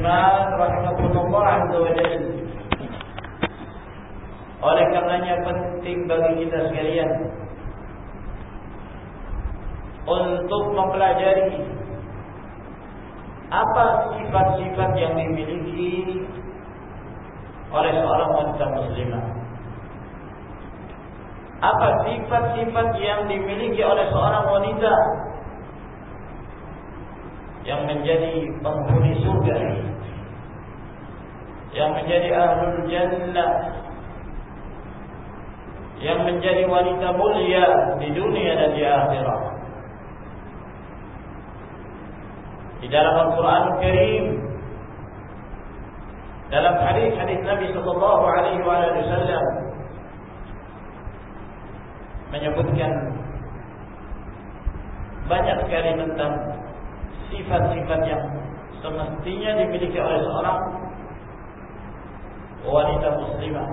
muslimat rahimakumullah azza wa jalla. Oleh karenanya penting bagi kita sekalian untuk mempelajari apa sifat-sifat yang dimiliki oleh seorang wanita muslimah. Apa sifat-sifat yang dimiliki oleh seorang wanita yang menjadi penghuni surga yang menjadi ahlul jannah. Yang menjadi wanita mulia di dunia dan di akhirat. Di dalam Al-Quran Karim dalam hadis-hadis Nabi sallallahu alaihi wasallam. Menyebutkan banyak sekali tentang sifat-sifat yang semestinya dimiliki oleh seorang wanita muslimah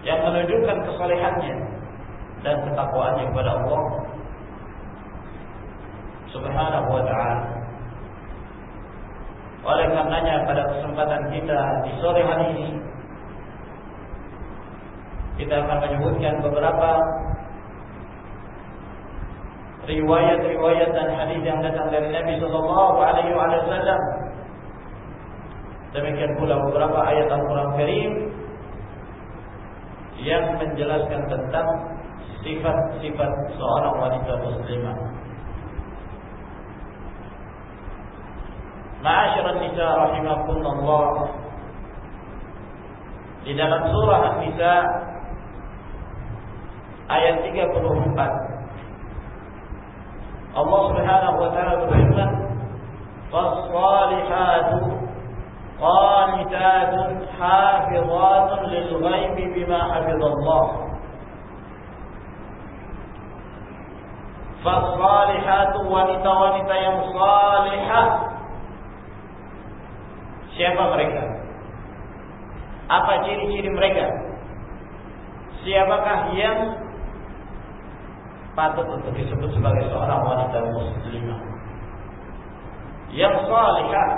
yang menunjukkan kesalehannya dan ketakwaannya kepada Allah Subhanahu wa taala. Oleh karenanya pada kesempatan kita di sore hari ini kita akan menyebutkan beberapa riwayat-riwayat dan hadis yang datang dari Nabi sallallahu alaihi wasallam. Demikian pula beberapa ayat Al-Qur'an Karim yang menjelaskan tentang sifat-sifat seorang wanita muslimah. Ma'asyiral nisa rahimakumullah. Di dalam surah An-Nisa ayat 34 Allah Subhanahu wa taala berfirman, "Fas-salihatu qanitatun hafizatun lil ghaibi bima hafizallah." Fas-salihatu wanita-wanita yang salihah. Siapa mereka? Apa ciri-ciri mereka? Siapakah yang patut untuk disebut sebagai seorang wanita muslimah yang salihah.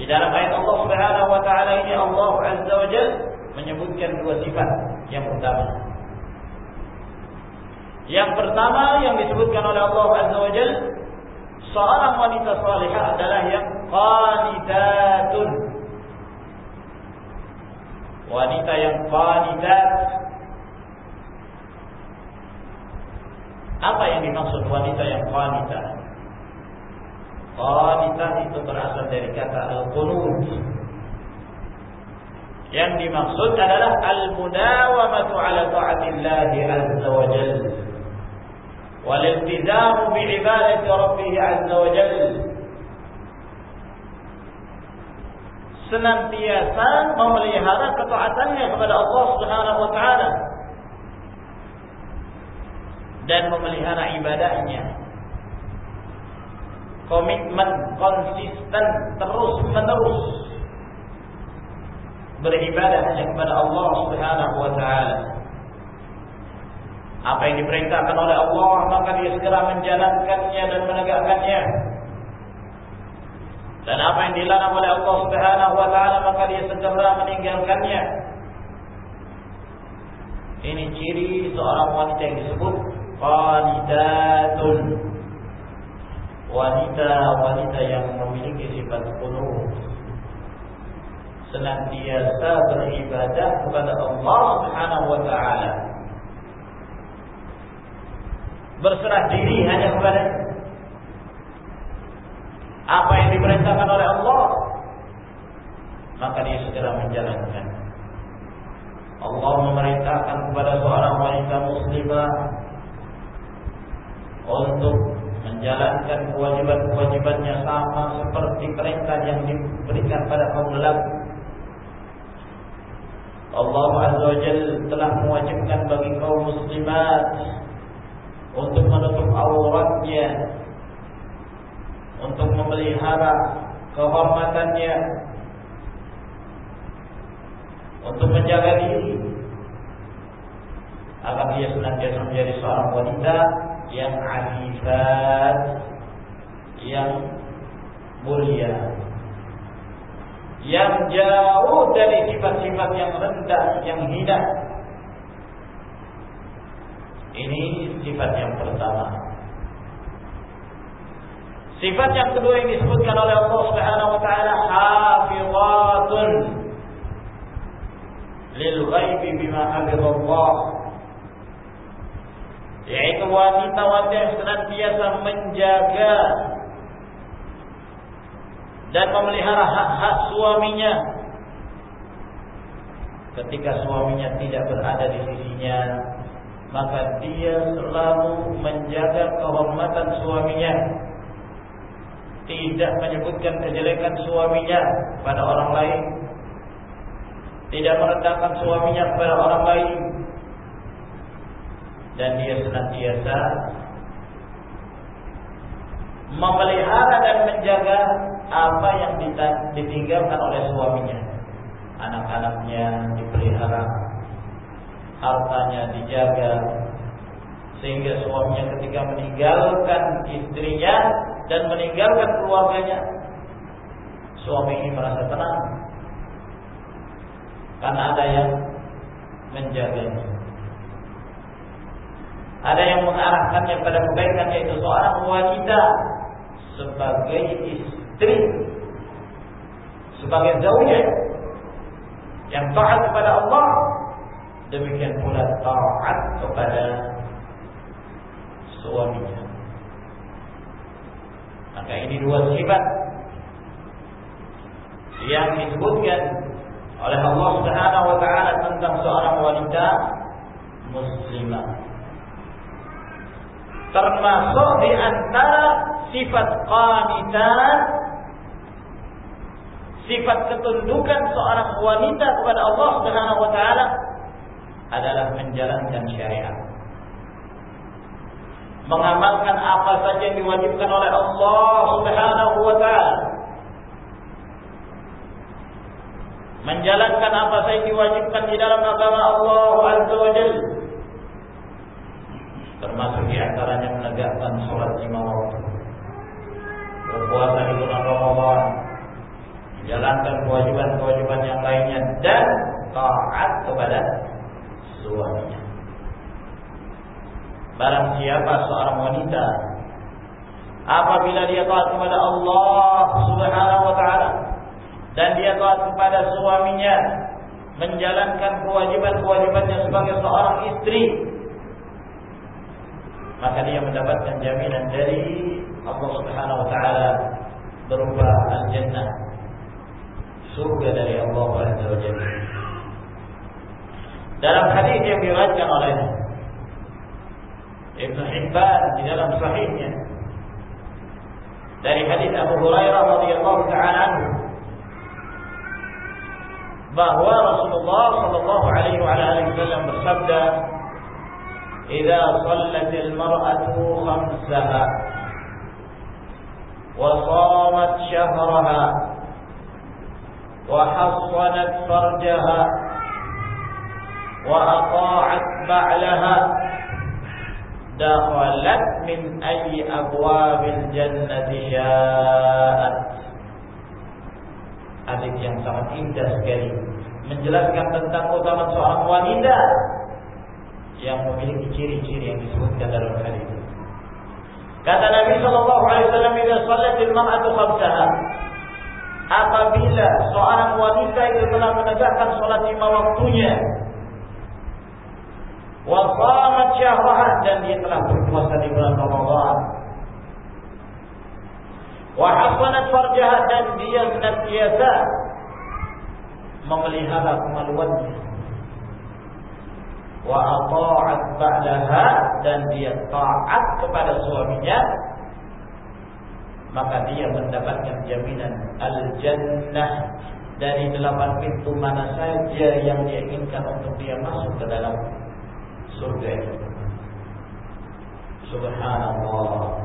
Di dalam ayat Allah Subhanahu wa taala ini Allah Azza wa Jalla menyebutkan dua sifat yang pertama. Yang pertama yang disebutkan oleh Allah Azza wa Jalla seorang wanita salihah adalah yang qanitatun. Wanita yang qanitat Apa yang dimaksud wanita yang wanita? Wanita itu berasal dari kata al-qunut. Yang dimaksud adalah al-mudawamatu ala ta'atillahi azza wa jalla. Wal-iltizamu bi'ibadati rabbih azza wa jalla. Senantiasa memelihara ketaatannya kepada Allah Subhanahu wa taala dan memelihara ibadahnya. Komitmen konsisten terus menerus beribadah hanya kepada Allah Subhanahu wa taala. Apa yang diperintahkan oleh Allah maka dia segera menjalankannya dan menegakkannya. Dan apa yang dilarang oleh Allah Subhanahu wa taala maka dia segera meninggalkannya. Ini ciri seorang wanita yang disebut qanitatun wanita-wanita yang memiliki sifat qunut senantiasa beribadah kepada Allah Subhanahu wa taala. Berserah diri hanya kepada apa yang diperintahkan oleh Allah maka dia segera menjalankan. Allah memerintahkan kepada seorang wanita muslimah untuk menjalankan kewajiban-kewajibannya sama seperti perintah yang diberikan pada kaum lelaki. Allah Azza wa Jalla telah mewajibkan bagi kaum muslimat untuk menutup auratnya, untuk memelihara kehormatannya, untuk menjaga diri agar dia senantiasa menjadi seorang wanita yang afifat yang mulia yang jauh dari sifat-sifat yang rendah, yang hina. Ini sifat yang pertama. Sifat yang kedua yang disebutkan oleh Allah Subhanahu wa taala hafizatun lil ghaibi bima hafizallah. Yaitu wanita-wanita yang senantiasa menjaga dan memelihara hak-hak suaminya. Ketika suaminya tidak berada di sisinya maka dia selalu menjaga kehormatan suaminya. Tidak menyebutkan kejelekan suaminya pada orang lain. Tidak merendahkan suaminya kepada orang lain dan dia senantiasa memelihara dan menjaga apa yang ditinggalkan oleh suaminya. Anak-anaknya dipelihara, hartanya dijaga, sehingga suaminya ketika meninggalkan istrinya dan meninggalkan keluarganya, suami ini merasa tenang karena ada yang menjaganya. Ada yang mengarahkannya pada kebaikan yaitu seorang wanita sebagai istri. Sebagai zaujah yang taat kepada Allah. Demikian pula taat kepada suaminya. Maka ini dua sifat yang disebutkan oleh Allah Subhanahu wa taala tentang seorang wanita muslimah termasuk di antara sifat qanitat sifat ketundukan seorang wanita kepada Allah Subhanahu wa taala adalah menjalankan syariat. Mengamalkan apa saja yang diwajibkan oleh Allah Subhanahu wa taala. Menjalankan apa saja yang diwajibkan di dalam agama Allah Azza wa Jalla. Termasuk di antaranya menegakkan sholat lima waktu. Berpuasa di bulan Ramadan, menjalankan kewajiban-kewajiban yang lainnya dan taat kepada suaminya. Barang siapa seorang wanita apabila dia taat kepada Allah Subhanahu wa taala dan dia taat kepada suaminya menjalankan kewajiban-kewajibannya sebagai seorang istri maka dia mendapatkan jaminan dari Allah Subhanahu wa taala berupa al-jannah surga dari Allah Azza wa Jalla. Dalam hadis yang diriwayatkan oleh Ibn Hibban di dalam sahihnya dari hadis Abu Hurairah radhiyallahu taala anhu bahwa Rasulullah sallallahu alaihi wasallam bersabda إذا صلت المرأة خمسها وصامت شهرها وحصنت فرجها وأطاعت بعلها دخلت من أي أبواب الجنة شاءت. Hadis yang sangat indah sekali. Menjelaskan tentang utama seorang wanita. Yang memiliki ciri-ciri yang disebutkan dalam hadis. Kata Nabi sallallahu alaihi wasallam, "Idza shallatil mar'atu khamsaha" apabila seorang wanita itu telah menegakkan sholat lima waktunya wa shamat dan dia telah berpuasa di bulan Ramadan wa hasanat dan dia senantiasa memelihara kemaluannya wa ata'at ba'daha dan dia taat kepada suaminya maka dia mendapatkan jaminan al-jannah dari delapan pintu mana saja yang dia inginkan untuk dia masuk ke dalam surga. Subhanallah.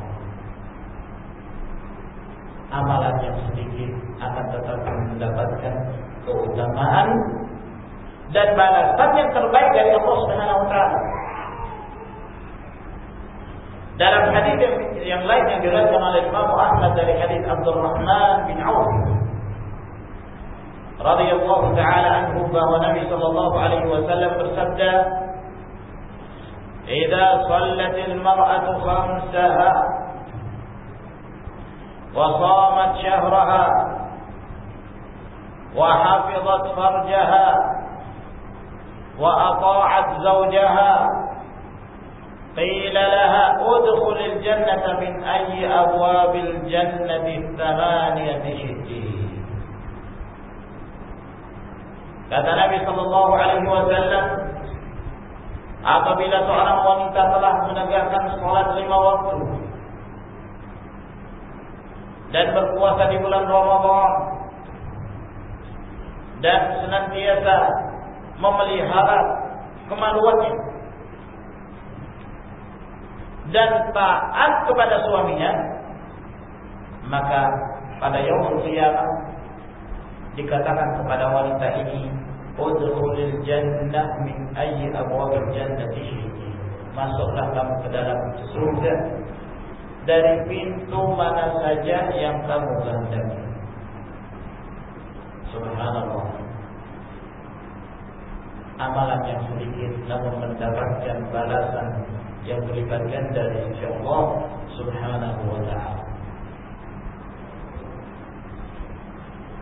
Amalan yang sedikit akan tetap mendapatkan keutamaan dan balasan yang terbaik dari Allah Subhanahu wa taala. Dalam hadis yang, yang lain yang diriwayatkan oleh Imam Ahmad dari hadis Abdurrahman bin Auf radhiyallahu taala anhu bahwa Nabi sallallahu alaihi wasallam bersabda "Idza shallatil mar'atu khamsaha wa shamat shahraha wa hafizat farjaha wa ata'at zawjaha قيل لها ادخل الجنة من أي أبواب الجنة الثمانية شئت Kata Nabi Shallallahu Alaihi Wasallam, apabila seorang wanita telah menegakkan sholat lima waktu dan berpuasa di bulan Ramadan dan senantiasa memelihara kemaluannya. Dan taat kepada suaminya maka pada yaumul qiyamah dikatakan kepada wanita ini udkhulil jannah min ayyi abwabil jannati. Syi'ti masuklah kamu ke dalam surga. Dari pintu mana saja yang kamu kehendaki. Subhanallah amalan yang sedikit namun mendapatkan balasan yang berlipat ganda dari sisi Allah subhanahu wa ta'ala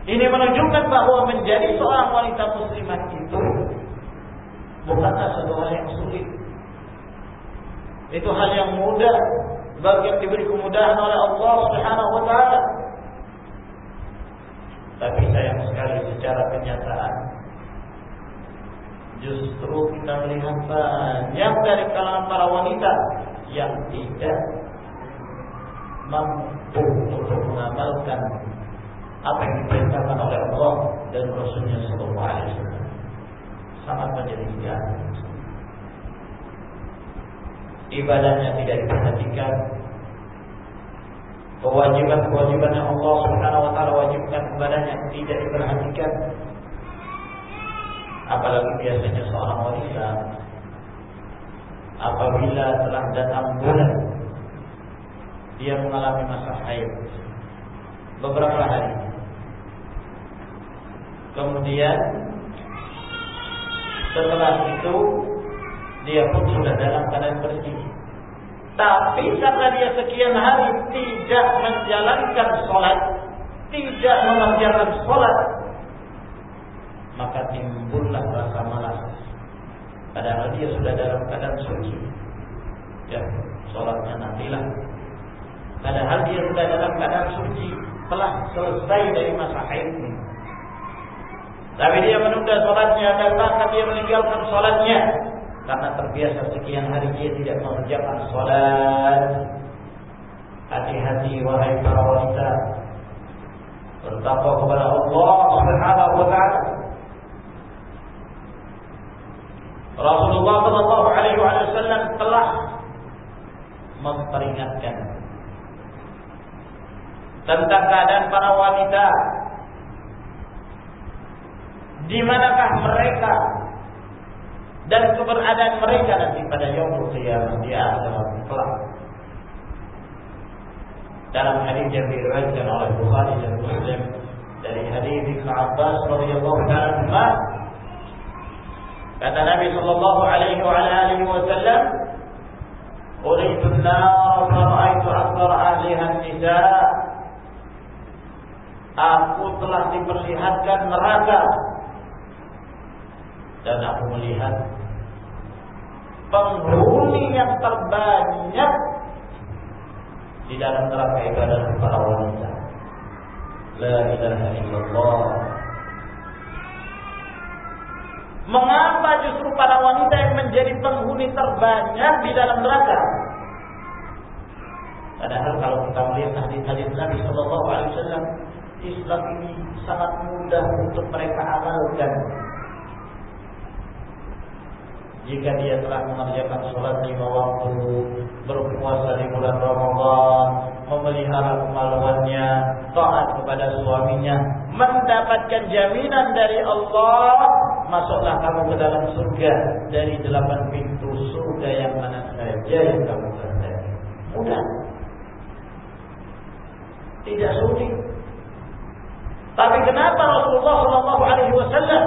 Ini menunjukkan bahwa menjadi seorang wanita muslimah itu bukanlah satu hal yang sulit. Itu hal yang mudah bagi yang diberi kemudahan oleh Allah Subhanahu wa taala. Tapi sayang sekali secara kenyataan justru kita melihat banyak dari kalangan para wanita yang tidak mampu untuk mengamalkan apa yang diperintahkan oleh Allah dan Rasulnya Sallallahu Alaihi Wasallam sangat menyedihkan. Ibadahnya tidak diperhatikan, kewajiban-kewajiban yang Allah Subhanahu Wa Taala wajibkan kepadanya tidak diperhatikan. Apalagi biasanya seorang wanita apabila telah datang bulan dia mengalami masa haid beberapa hari Kemudian setelah itu dia pun sudah dalam keadaan bersih. Tapi karena dia sekian hari tidak menjalankan sholat, tidak mengerjakan sholat, maka timbullah rasa malas. Padahal dia sudah dalam keadaan suci. Ya, sholatnya nantilah. Padahal dia sudah dalam keadaan suci, telah selesai dari masa haidnya. Tapi dia menunda sholatnya dan bahkan dia meninggalkan sholatnya karena terbiasa sekian hari dia tidak mengerjakan sholat. Hati-hati wahai para wanita bertakwa kepada Allah Subhanahu wa taala. Rasulullah Shallallahu Alaihi Wasallam telah memperingatkan tentang keadaan para wanita di manakah mereka dan keberadaan mereka nanti pada yaumul qiyamah di akhirat kelak. Dalam hadis yang diriwayatkan oleh Bukhari dan Muslim dari hadis Ibnu Abbas radhiyallahu taala kata Nabi sallallahu alaihi wa alihi wasallam Uridu an-nar fa ra'aytu akthar ahliha an-nisa Aku telah diperlihatkan neraka dan aku melihat penghuni yang terbanyak di dalam neraka itu adalah para wanita. La ilaha illallah. Mengapa justru para wanita yang menjadi penghuni terbanyak di dalam neraka? Padahal kalau kita melihat hadis-hadis Nabi Shallallahu Alaihi Wasallam, Islam ini sangat mudah untuk mereka amalkan jika dia telah mengerjakan sholat lima waktu, berpuasa di bulan Ramadan, memelihara kemaluannya, taat kepada suaminya, mendapatkan jaminan dari Allah, masuklah kamu ke dalam surga dari delapan pintu surga yang mana saja yang kamu kehendaki. Mudah. Tidak sulit. Tapi kenapa Rasulullah Shallallahu Alaihi Wasallam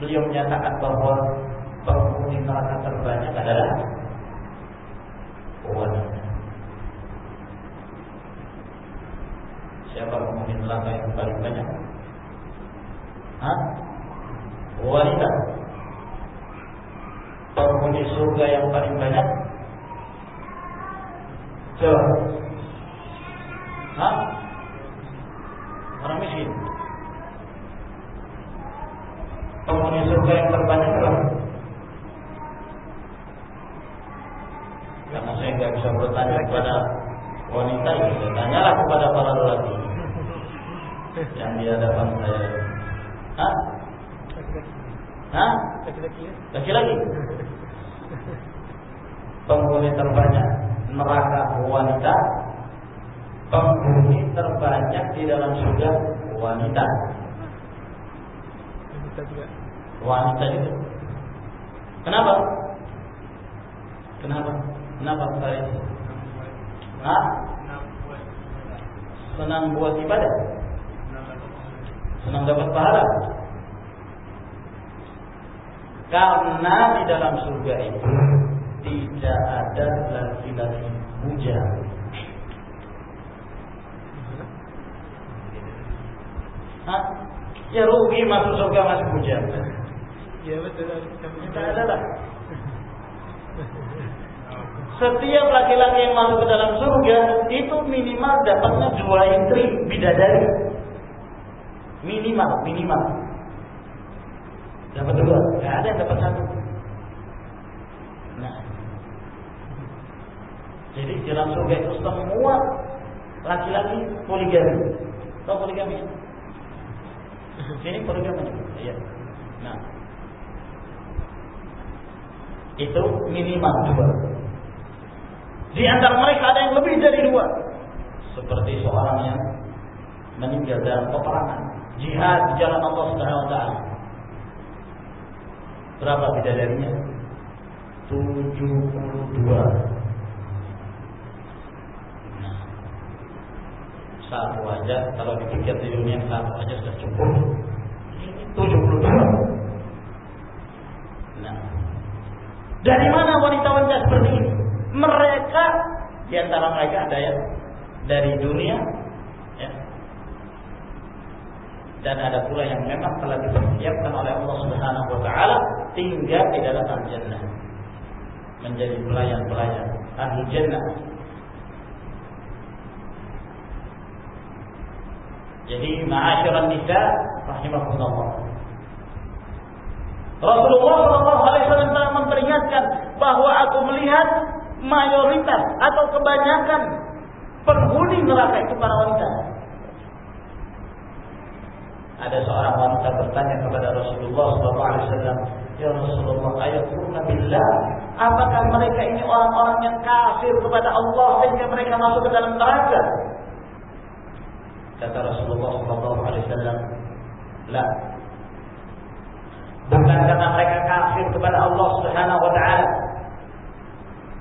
beliau menyatakan bahwa penghuni neraka terbanyak adalah wanita. Siapa penghuni neraka yang paling banyak? Hah? Wanita. Penghuni surga yang paling banyak? Coba. Hah? Orang miskin. Penghuni surga yang terbanyak adalah Karena saya nggak bisa bertanya kepada wanita, ya tanyalah kepada para lelaki yang di hadapan saya. Hah? Hah? Laki-laki. Penghuni terbanyak neraka wanita. Penghuni terbanyak di dalam surga wanita. Wanita juga. Kenapa? Kenapa? Kenapa saya? Hah? Senang buat ibadah. Senang dapat pahala. Karena di dalam surga itu tidak ada laki-laki bujang. Hah? Ya rugi masuk surga masuk bujang. Ya betul. Tidak ada lah. Setiap laki-laki yang masuk ke dalam surga itu minimal dapatnya dua istri bidadari. Minimal, minimal. Dapat dua, nggak ada yang dapat satu. Nah, jadi di dalam surga itu semua laki-laki poligami. Tahu poligami? Sini poligami. Iya. Nah, itu minimal dua. Di antara mereka ada yang lebih dari dua. Seperti seorang yang meninggal dalam peperangan, jihad di jalan Allah Subhanahu wa taala. Berapa bidadarinya? 72. Nah, satu aja kalau dipikir di dunia satu aja sudah cukup. Ini 72. Nah, dari mana wanita-wanita seperti ini? Mereka di antara mereka ada yang dari dunia ya. Dan ada pula yang memang telah dipersiapkan oleh Allah Subhanahu wa taala tinggal di dalam al-jannah. Menjadi pelayan-pelayan ahli jannah. Jadi ma'asyiran nisa rahimakumullah. Rasulullah SAW telah memperingatkan bahwa aku melihat mayoritas atau kebanyakan penghuni neraka itu para wanita. Ada seorang wanita bertanya kepada Rasulullah SAW, Ya Rasulullah, ayakurna billah. Apakah mereka ini orang-orang yang kafir kepada Allah sehingga mereka masuk ke dalam neraka? Kata Rasulullah Shallallahu Alaihi Wasallam, La. Bukan karena mereka kafir kepada Allah Subhanahu Wa Taala.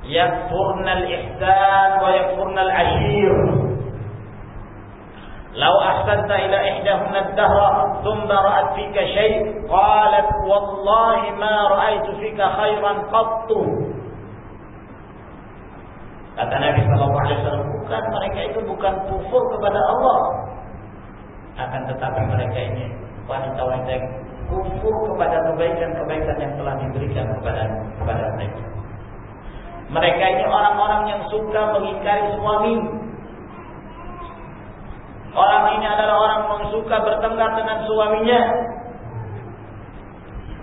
Yakfurna al-ihsan wa yakfurna al-ashir. لو أحسنت إلى إحداهن الدهر ثم رأت فيك شيء قالت والله ما رأيت فيك خيرا قط Kata Nabi Shallallahu Alaihi Wasallam, bukan mereka itu bukan kufur kepada Allah, akan tetapi mereka ini wanita-wanita yang kufur kepada kebaikan-kebaikan yang telah diberikan kepada kepada mereka. Mereka ini orang-orang yang suka mengingkari suami. Orang ini adalah orang yang suka bertengkar dengan suaminya.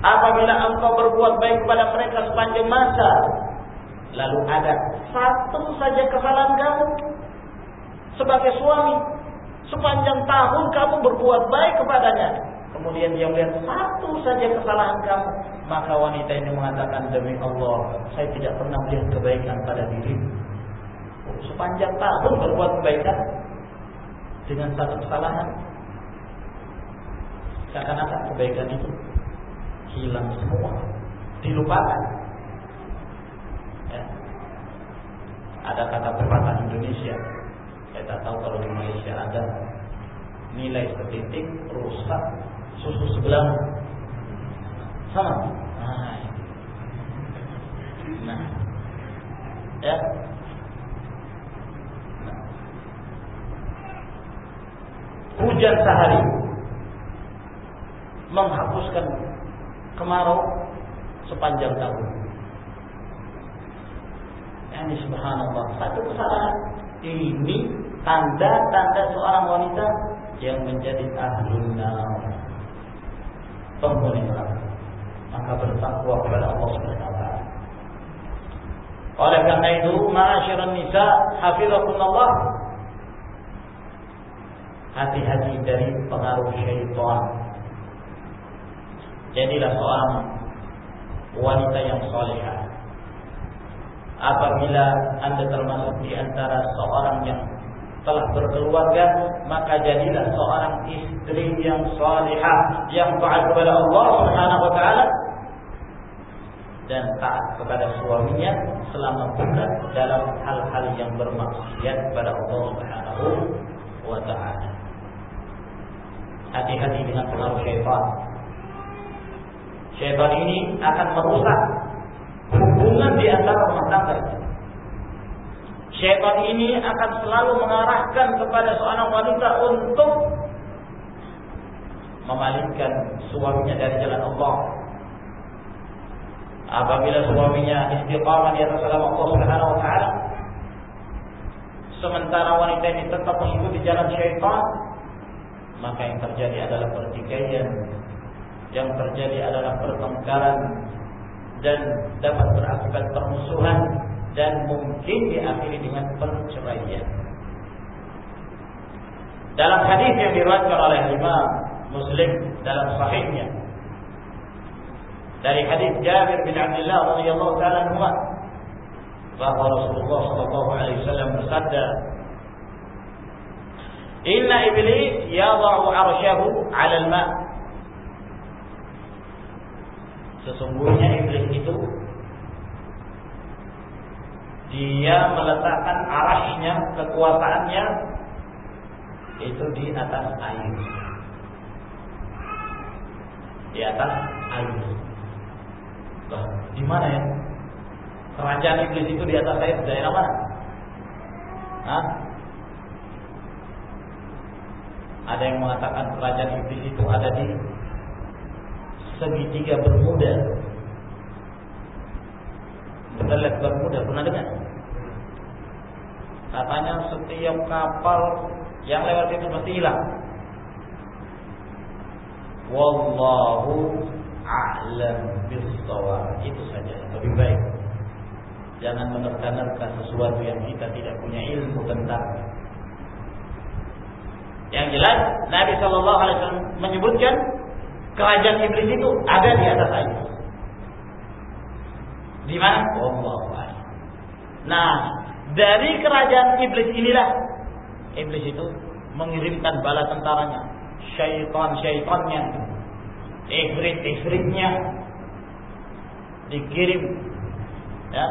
Apabila engkau berbuat baik kepada mereka sepanjang masa, lalu ada satu saja kesalahan kamu sebagai suami, sepanjang tahun kamu berbuat baik kepadanya, kemudian dia melihat satu saja kesalahan kamu, maka wanita ini mengatakan demi Allah, saya tidak pernah melihat kebaikan pada dirimu. Sepanjang tahun berbuat kebaikan dengan satu kesalahan, seakan-akan kebaikan itu hilang semua, dilupakan. Ya. Ada kata pepatah Indonesia, kata Kita tahu kalau di Malaysia ada nilai setitik rusak susu sebelah sama. Nah, nah. ya. Nah. Hujan sehari. Menghapuskan kemarau sepanjang tahun. Ini subhanallah. Satu kesalahan. Ini tanda-tanda seorang wanita yang menjadi ahlun nar. Penghuni neraka. Maka bertakwa kepada Allah Subhanahu wa taala. Oleh karena itu ma'asyiran nisa hafizakumullah hati-hati dari pengaruh syaitan jadilah seorang wanita yang salihah apabila anda termasuk di antara seorang yang telah berkeluarga maka jadilah seorang istri yang salihah yang taat kepada Allah Subhanahu wa taala dan taat kepada suaminya selama bukan dalam hal-hal yang bermaksiat kepada Allah Subhanahu wa taala. Hati-hati dengan pengaruh syaitan. Syaitan ini akan merusak hubungan di antara rumah tangga. Syaitan ini akan selalu mengarahkan kepada seorang wanita untuk memalingkan suaminya dari jalan Allah. Apabila suaminya istiqamah di atas agama Allah Subhanahu wa taala, sementara wanita ini tetap mengikuti jalan syaitan, maka yang terjadi adalah pertikaian, yang terjadi adalah pertengkaran, dan dapat berakibat permusuhan. Dan mungkin diakhiri dengan perceraian. Dalam hadis yang diriwayatkan oleh Imam Muslim dalam sahihnya. Dari hadis Jabir bin Abdullah radhiyallahu taala bahwa Rasulullah sallallahu alaihi wasallam bersabda Inna iblis yadha'u 'arsyahu 'ala al-ma' Sesungguhnya iblis itu dia meletakkan arahnya, kekuasaannya itu di atas air. Di atas air. Loh, di mana ya? Kerajaan iblis itu di atas air daerah mana? Hah? Ada yang mengatakan kerajaan iblis itu ada di segitiga bermuda. Berdelat bermuda pernah dengar? Katanya setiap kapal yang lewat itu mesti hilang. Wallahu a'lam bissawab. Itu saja lebih baik. Jangan menerka-nerka sesuatu yang kita tidak punya ilmu tentang. Yang jelas Nabi Shallallahu Alaihi Wasallam menyebutkan kerajaan iblis itu ada di atas air. Di mana? Allah. Nah, dari kerajaan iblis inilah iblis itu mengirimkan bala tentaranya, syaitan-syaitannya, ifrit-ifritnya dikirim ya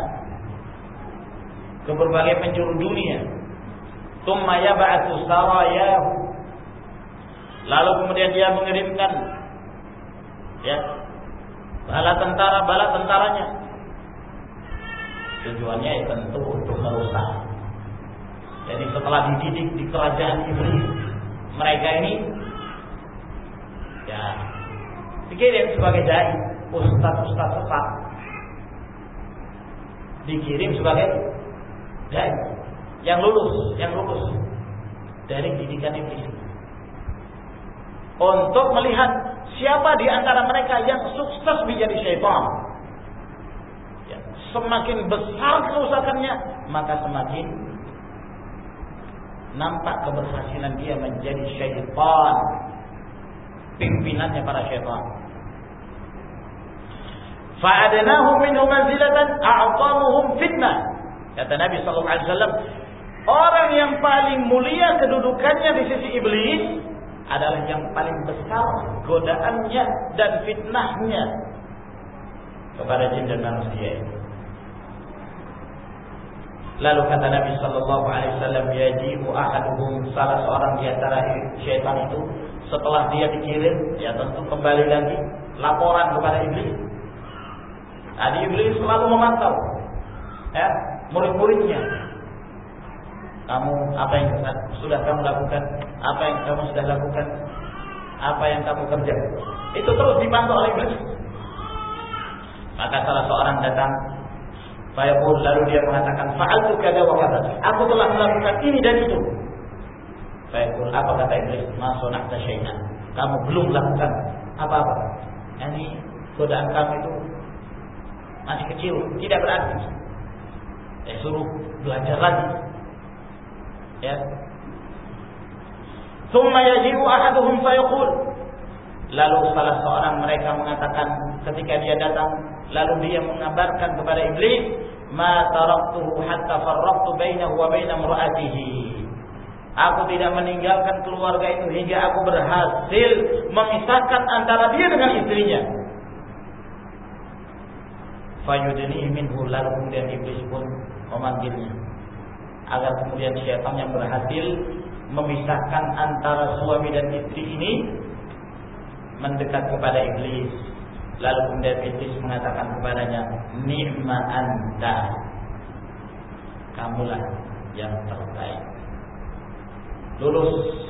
ke berbagai penjuru dunia. Tsumma yab'atsu sarayahu. Lalu kemudian dia mengirimkan ya bala tentara bala tentaranya. Tujuannya ya tentu untuk merusak. Jadi setelah dididik di kerajaan iblis mereka ini ya dikirim sebagai dai ustaz-ustaz sesat dikirim sebagai dai yang lulus yang lulus dari didikan iblis untuk melihat Siapa di antara mereka yang sukses menjadi syaitan? Ya, semakin besar kerusakannya, maka semakin nampak keberhasilan dia menjadi syaitan. Pimpinannya para syaitan. Fa'adnahum minhu manzilatan a'tamuhum fitnah. Kata Nabi sallallahu alaihi wasallam, orang yang paling mulia kedudukannya di sisi iblis adalah yang paling besar godaannya dan fitnahnya kepada jin dan manusia ini. Lalu kata Nabi Shallallahu Alaihi Wasallam, yajibu ahaduhum salah seorang di antara syaitan itu setelah dia dikirim, ya tentu kembali lagi laporan kepada iblis. Nah, iblis selalu memantau, ya murid-muridnya. Kamu apa yang sudah kamu lakukan? Apa yang kamu sudah lakukan? Apa yang kamu kerjakan? Itu terus dipantau oleh iblis. Maka salah seorang datang Fayaqul lalu dia mengatakan fa'altu kada wa kada. Aku telah melakukan ini dan itu. Fayaqul apa kata iblis? Ma sunahta syai'an. Kamu belum melakukan apa-apa. Yani godaan kamu itu masih kecil, tidak berarti. Ya suruh belajar lagi. Ya. Thumma yaji'u ahaduhum fayaqul Lalu salah seorang mereka mengatakan ketika dia datang lalu dia mengabarkan kepada iblis ma taraktuhu hatta farraqtu bainahu wa bain imra'atihi Aku tidak meninggalkan keluarga itu hingga aku berhasil memisahkan antara dia dengan istrinya. Fayudni minhu lalu kemudian iblis pun memanggilnya agar kemudian syaitan yang berhasil memisahkan antara suami dan istri ini mendekat kepada iblis. Lalu kemudian iblis mengatakan kepadanya, "Ni'ma anta." Kamulah yang terbaik. Lulus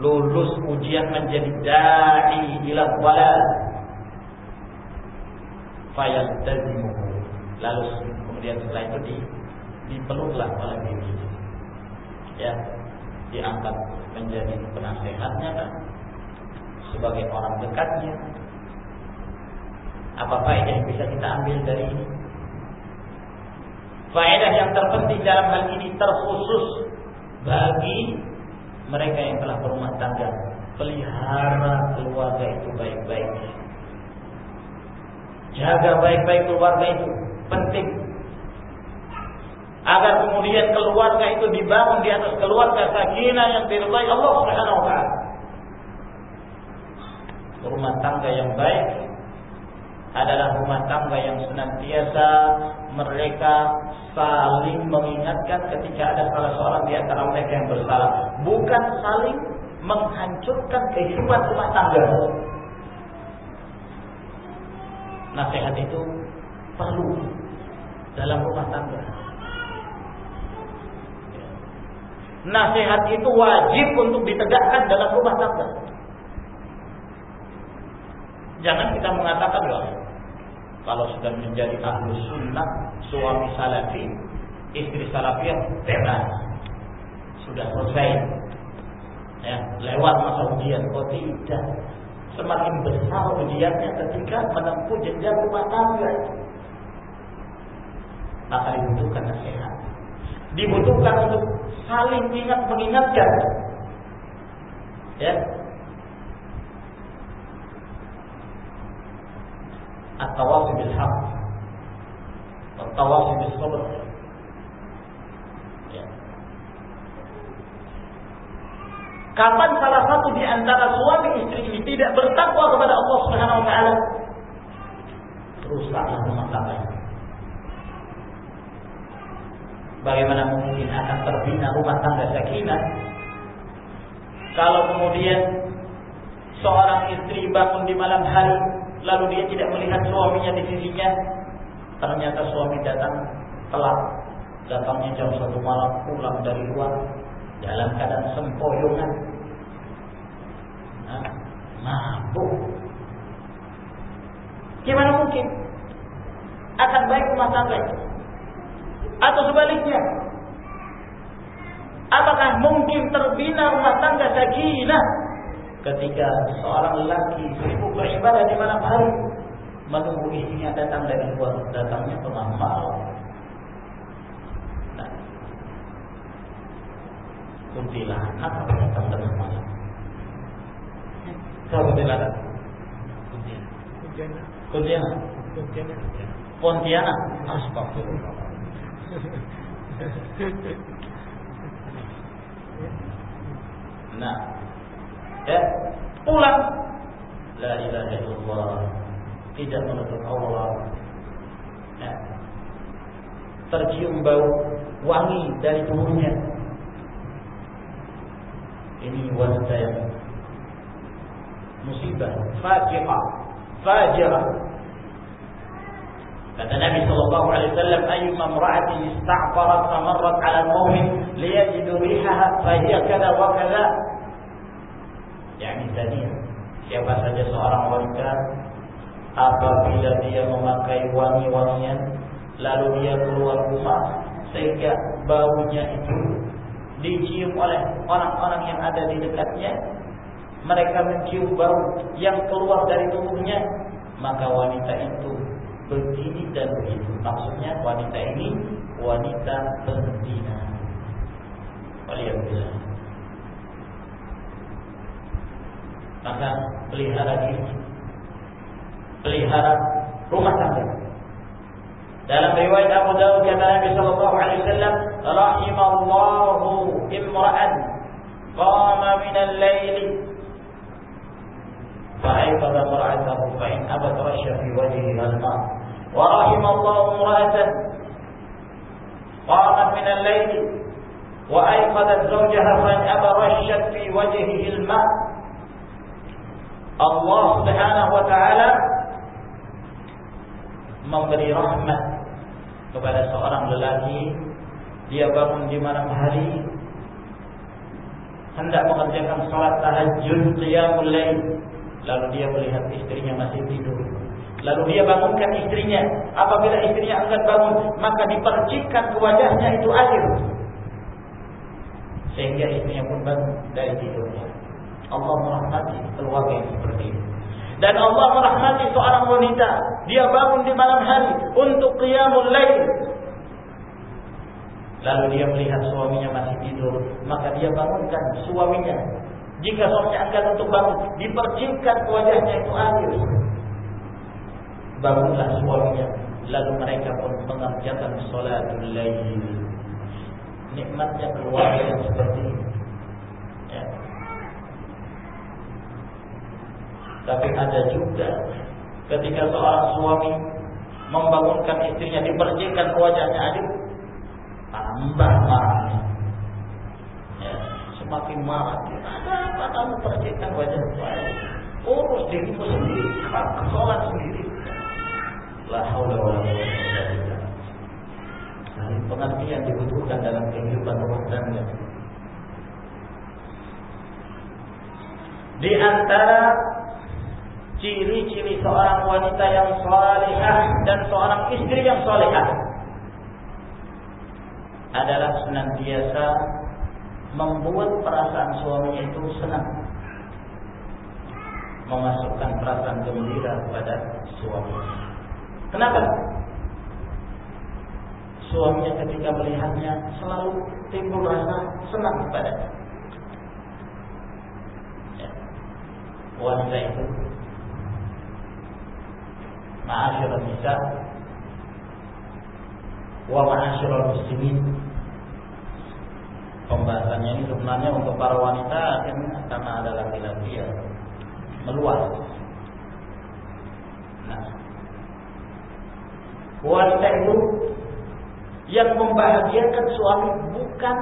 lulus ujian menjadi dai ila walad. Fayaltazimuhu. Lalu kemudian setelah itu di, dipeluklah oleh iblis. Ya, diangkat menjadi penasehatnya kan sebagai orang dekatnya. Apa faedah yang bisa kita ambil dari ini? Faedah yang terpenting dalam hal ini terkhusus bagi mereka yang telah berumah tangga. Pelihara keluarga itu baik-baik. Jaga baik-baik keluarga itu penting. Agar kemudian keluarga itu dibangun di atas keluarga sakinah yang diridhai Allah Subhanahu wa taala rumah tangga yang baik adalah rumah tangga yang senantiasa mereka saling mengingatkan ketika ada salah seorang di antara mereka yang bersalah, bukan saling menghancurkan kehidupan rumah tangga. Nasihat itu perlu dalam rumah tangga. Nasihat itu wajib untuk ditegakkan dalam rumah tangga. Jangan kita mengatakan loh, kalau sudah menjadi ahlu sunnah, suami salafi, istri salafiyah bebas, sudah selesai, ya lewat masa ujian. Oh tidak, semakin besar ujiannya ketika menempuh jenjang rumah tangga. Maka dibutuhkan nasihat, dibutuhkan untuk saling ingat mengingatkan. Ya. At-tawafi bil haq. At-tawafi sabr. Ya. Kapan salah satu di antara suami istri ini tidak bertakwa kepada Allah Subhanahu wa taala? Rusaklah rumah tangganya. Bagaimana mungkin akan terbina rumah tangga sakinah kalau kemudian seorang istri bangun di malam hari lalu dia tidak melihat suaminya di sisinya, ternyata suami datang telat, datangnya jam satu malam pulang dari luar dalam keadaan sempoyongan, nah, mabuk. Gimana mungkin? Akan baik rumah tangga Atau sebaliknya, apakah mungkin terbina rumah tangga sakinah ketika seorang lelaki sibuk beribadah di malam hari menunggu istrinya datang dari luar datangnya tengah malam nah, kuntilanak datang tengah malam Siapa kuntilanak? Kuntilanak. Kuntilanak. Kuntilanak. Pontianak. Astagfirullah Nah ya pulang la ilaha illallah tidak menutup Allah ya. tercium bau wangi dari tubuhnya. Ini wanita yang musibah, faji'ah, fajirah. Kata Nabi sallallahu alaihi wasallam, "Ayyuma imra'atin ista'farat famarrat 'ala al-qawmin liyajidu rihaha fa hiya kadza wa kadza." Yani tadi siapa saja seorang wanita apabila dia memakai wangi-wangian lalu dia keluar rumah sehingga baunya itu dicium oleh orang-orang yang ada di dekatnya mereka mencium bau yang keluar dari tubuhnya maka wanita itu begini dan begitu maksudnya wanita ini wanita berzina waliyadzubillah maka pelihara diri pelihara rumah tangga. Dalam riwayat Abu Dawud kata Nabi sallallahu alaihi wasallam, "Rahimallahu imra'an qama min al-lail فأيقظ امرأته فإن أبت رش في وجهها الماء ورحم الله امرأة قامت من الليل وأيقظت زوجها فإن أبى رشت في وجهه الماء Allah subhanahu wa ta'ala memberi rahmat kepada seorang lelaki dia bangun di malam hari hendak mengerjakan salat tahajud qiyamul lail lalu dia melihat istrinya masih tidur lalu dia bangunkan istrinya apabila istrinya akan bangun maka dipercikkan ke wajahnya itu air sehingga istrinya pun bangun dari tidurnya Allah merahmati keluarga yang seperti ini dan Allah merahmati seorang wanita. Dia bangun di malam hari untuk qiyamul lail. Lalu dia melihat suaminya masih tidur, maka dia bangunkan suaminya. Jika suaminya akan untuk bangun, dipercikan ke wajahnya itu air. Bangunlah suaminya, lalu mereka pun mengerjakan salatul lail. Nikmatnya keluarga yang seperti ini. Tapi ada juga ketika seorang suami membangunkan istrinya dipercikan wajahnya adik tambah marahnya. Ya, semakin marah. Apa kamu percikan wajah saya? Urus dirimu sendiri, sholat sendiri. La haula wala quwwata. Nah, pengertian dibutuhkan dalam kehidupan rumah tangga. Di antara ciri-ciri seorang wanita yang salihah dan seorang istri yang salihah adalah senantiasa membuat perasaan suaminya itu senang memasukkan perasaan gembira kepada suami. Kenapa? Suaminya ketika melihatnya selalu timbul rasa senang kepadanya. Ya. Wanita itu ma'asyiral nisa wa ma'asyiral muslimin pembahasannya ini sebenarnya untuk para wanita karena ada laki-laki ya meluas nah wanita itu yang membahagiakan suami bukan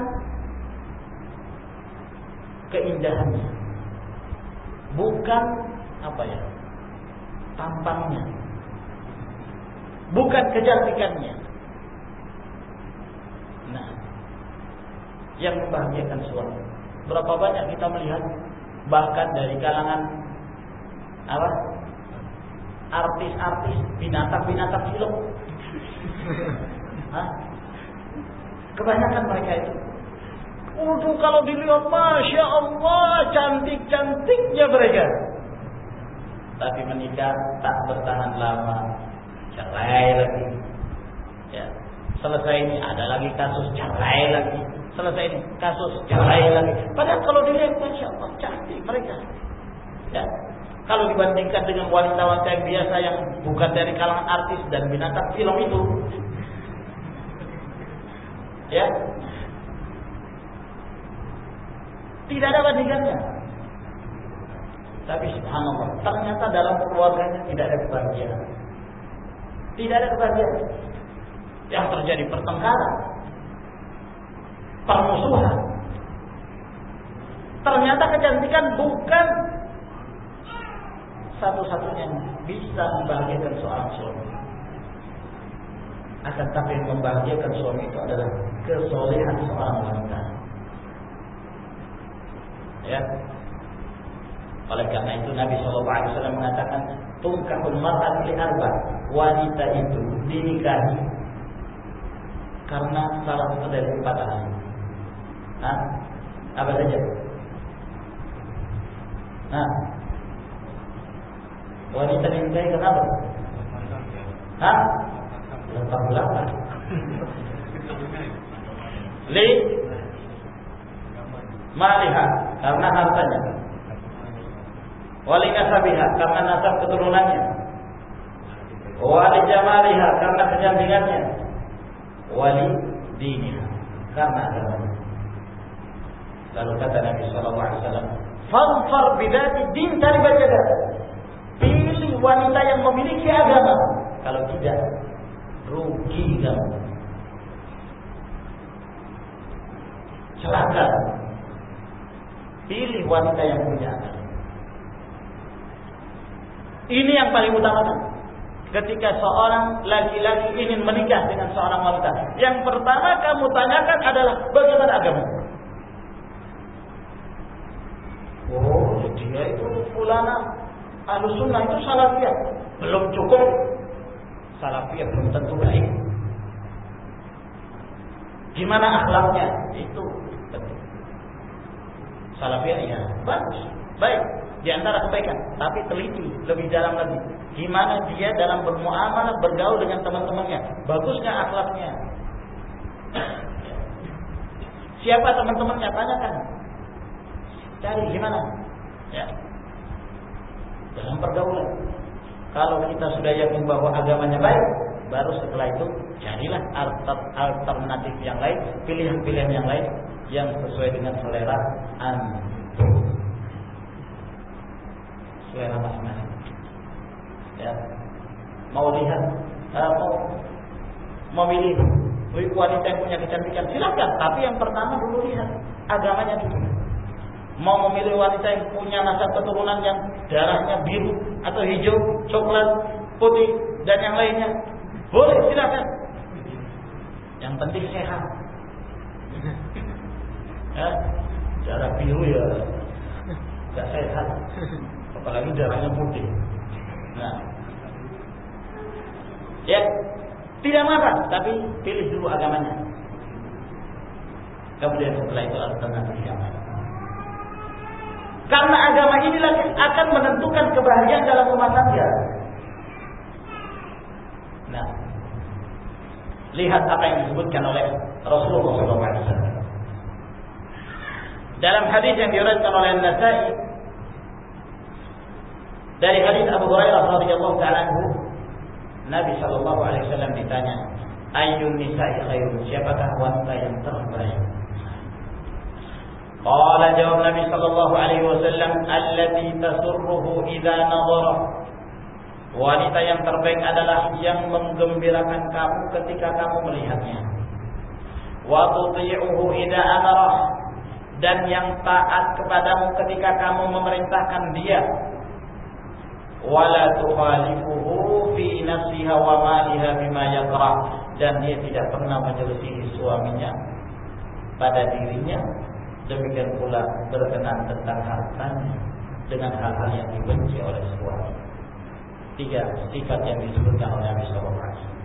keindahannya bukan apa ya tampangnya bukan kecantikannya. Nah, yang membahagiakan suami. Berapa banyak kita melihat bahkan dari kalangan apa? Artis-artis, binatang-binatang film. Kebanyakan mereka itu. Waduh kalau dilihat Masya Allah cantik-cantiknya mereka. Tapi menikah tak bertahan lama cerai lagi. Ya. Selesai ini ada lagi kasus cerai lagi. Selesai ini kasus cerai lagi. Padahal kalau dilihat Masya Allah cantik mereka. Ya. Kalau dibandingkan dengan wanita-wanita yang biasa yang bukan dari kalangan artis dan binatang film itu. Ya. Tidak ada bandingannya. Tapi subhanallah, ternyata dalam keluarganya tidak ada kebahagiaan. Tidak ada kebahagiaan. yang terjadi pertengkaran, permusuhan. Ternyata kecantikan satu-satunya yang bisa membahagiakan seorang suami. Akan tapi yang membahagiakan suami itu adalah kesolehan seorang wanita. Ya. Oleh karena itu Nabi SAW mengatakan tungkahul mar'at li arba. Wanita itu dinikahi karena salah satu dari empat hal. Hah? Apa saja? Nah, wanita dinikahi kenapa? Hah? Latar belakang. Li maliha karena hartanya. Wali nasabiha karena nasab keturunannya. Wali jamaliha karena kecantikannya. Wali diniha karena agamanya. Lalu kata Nabi Shallallahu Alaihi Wasallam, "Fanfar bidati din bajadah." Pilih wanita yang memiliki agama. Kalau tidak, rugi kamu. Celaka. Pilih wanita yang punya agama. Ini yang paling utama Ketika seorang laki-laki ingin menikah dengan seorang wanita, yang pertama kamu tanyakan adalah bagaimana agama. Oh, dia itu fulana ahlu sunnah itu salafiyah. Belum cukup. Salafiyah belum tentu baik. Gimana akhlaknya? Itu penting. Salafiyah ya bagus, baik di antara kebaikan, tapi teliti lebih dalam lagi. Gimana dia dalam bermuamalah, bergaul dengan teman-temannya? Bagusnya akhlaknya? Siapa teman-temannya? Tanyakan. Cari gimana? Ya. Dalam pergaulan. Kalau kita sudah yakin bahwa agamanya baik, baru setelah itu carilah alternatif yang lain, pilihan-pilihan yang lain yang sesuai dengan selera antum. Selera masing-masing. Ya. Mau lihat, uh, mau memilih wanita yang punya kecantikan, silakan. Tapi yang pertama dulu lihat agamanya dulu mau memilih wanita yang punya nasab keturunan yang darahnya biru atau hijau, coklat, putih dan yang lainnya, boleh silakan. Yang penting sehat. Ya, darah biru ya gak sehat, apalagi darahnya putih. Nah, ya tidak apa, tapi pilih dulu agamanya. Kemudian setelah itu alternatif yang lain. Karena agama inilah akan menentukan kebahagiaan dalam rumah tangga. Nah, lihat apa yang disebutkan oleh Rasulullah SAW. Dalam hadis yang diriwayatkan oleh An-Nasa'i dari hadis Abu Hurairah radhiyallahu taala anhu, Nabi sallallahu alaihi wasallam ditanya, "Ayyun nisa'i khairun?" Siapakah wanita yang terbaik? Qala jawab Nabi sallallahu alaihi wasallam, "Allati tasurruhu idza nadhara." Wanita yang terbaik adalah yang menggembirakan kamu ketika kamu melihatnya. Wa tuti'uhu idza amara dan yang taat kepadamu ketika kamu memerintahkan dia. Wala tukhalifuhu fi nafsiha wa maliha bima yakrah dan dia tidak pernah menyelisihi suaminya pada dirinya Demikian pula berkenan tentang hartanya dengan hal-hal yang dibenci oleh suami. Tiga sifat yang disebutkan oleh Nabi Sallallahu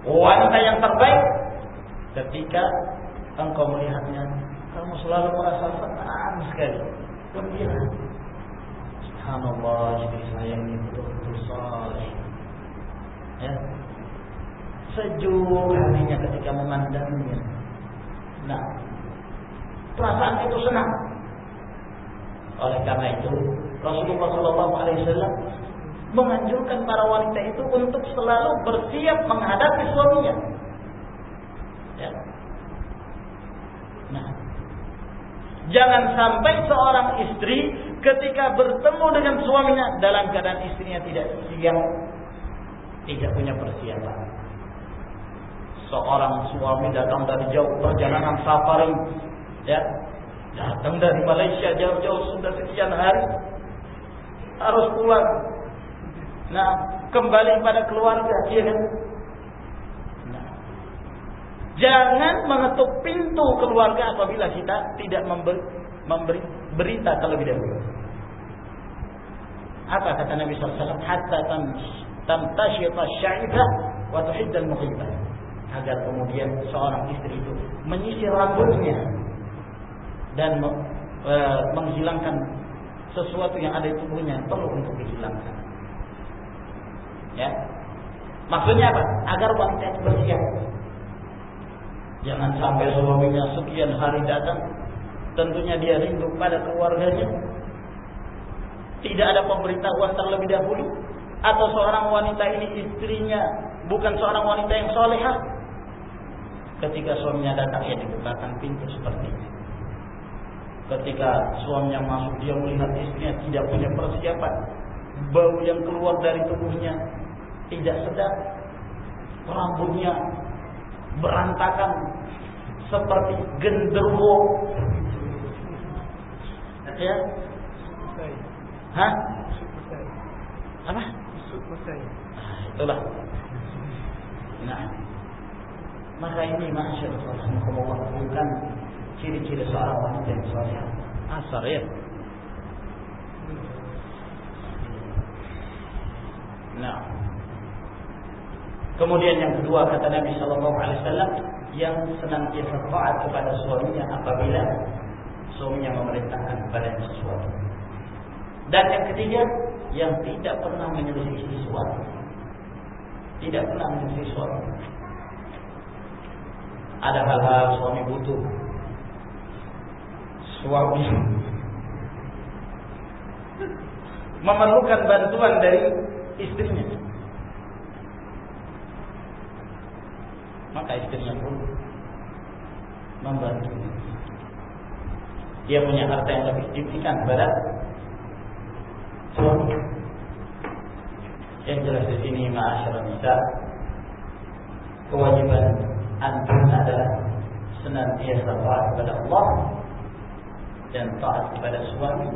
Wanita yang terbaik ketika engkau melihatnya, kamu selalu merasa senang sekali, gembira. Subhanallah, istri saya ini betul-betul saleh. Ya. Sejuk hatinya ketika memandangnya. Nah, perasaan itu senang. Oleh karena itu, Rasulullah Shallallahu Alaihi Wasallam menganjurkan para wanita itu untuk selalu bersiap menghadapi suaminya. Ya. Nah, jangan sampai seorang istri ketika bertemu dengan suaminya dalam keadaan istrinya tidak siap, tidak punya persiapan. seorang suami datang dari jauh perjalanan safari ya. Datang dari Malaysia jauh-jauh sudah sekian hari. Harus pulang. Nah kembali pada keluarga ya nah, jangan mengetuk pintu keluarga apabila kita tidak memberi, memberi berita terlebih dahulu. Apa kata Nabi SAW hatta tamtashita sya'ibah wa tuhiddal muhibah agar kemudian seorang istri itu menyisir rambutnya dan e, menghilangkan sesuatu yang ada di tubuhnya perlu untuk dihilangkan. Ya. Maksudnya apa? Agar wanita itu bersiap. Jangan sampai suaminya sekian hari datang, tentunya dia rindu pada keluarganya. Tidak ada pemberitahuan terlebih dahulu atau seorang wanita ini istrinya bukan seorang wanita yang solehah Ketika suaminya datang ya dibukakan pintu seperti ini. Ketika suaminya masuk dia melihat istrinya tidak punya persiapan. Bau yang keluar dari tubuhnya tidak sedap. Rambutnya berantakan seperti genderuwo. Ya. Hah? Apa? Ah, itulah. Nah, maka ini masyarakat bukan ciri-ciri seorang wanita yang soleh. Asar ya. Nah. Kemudian yang kedua kata Nabi Shallallahu Alaihi Wasallam yang senantiasa taat kepada suaminya apabila suaminya memerintahkan kepada sesuatu. Dan yang ketiga yang tidak pernah menyelisih sesuatu. Tidak pernah menyelisih suami ada hal-hal suami butuh suami. Memerlukan bantuan dari istrinya. Maka istrinya pun membantu. Dia punya harta yang lebih signifikan kepada suami. Yang jelas di sini ma'asyarah nisa kewajiban antum adalah senantiasa taat kepada Allah dan taat kepada suami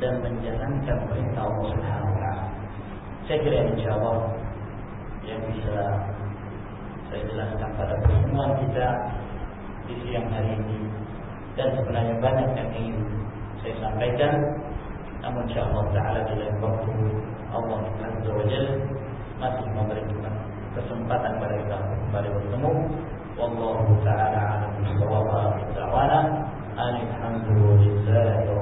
dan menjalankan perintah Allah Subhanahu wa. Saya kira insyaallah yang bisa saya jelaskan pada pertemuan kita di siang hari ini dan sebenarnya banyak yang ingin saya sampaikan. Namun insyaallah taala lain waktu Allah Azza wa Jalla masih memberikan kesempatan pada kita kembali bertemu. Wallahu taala alam bisawab wa ta'ala الحمد لله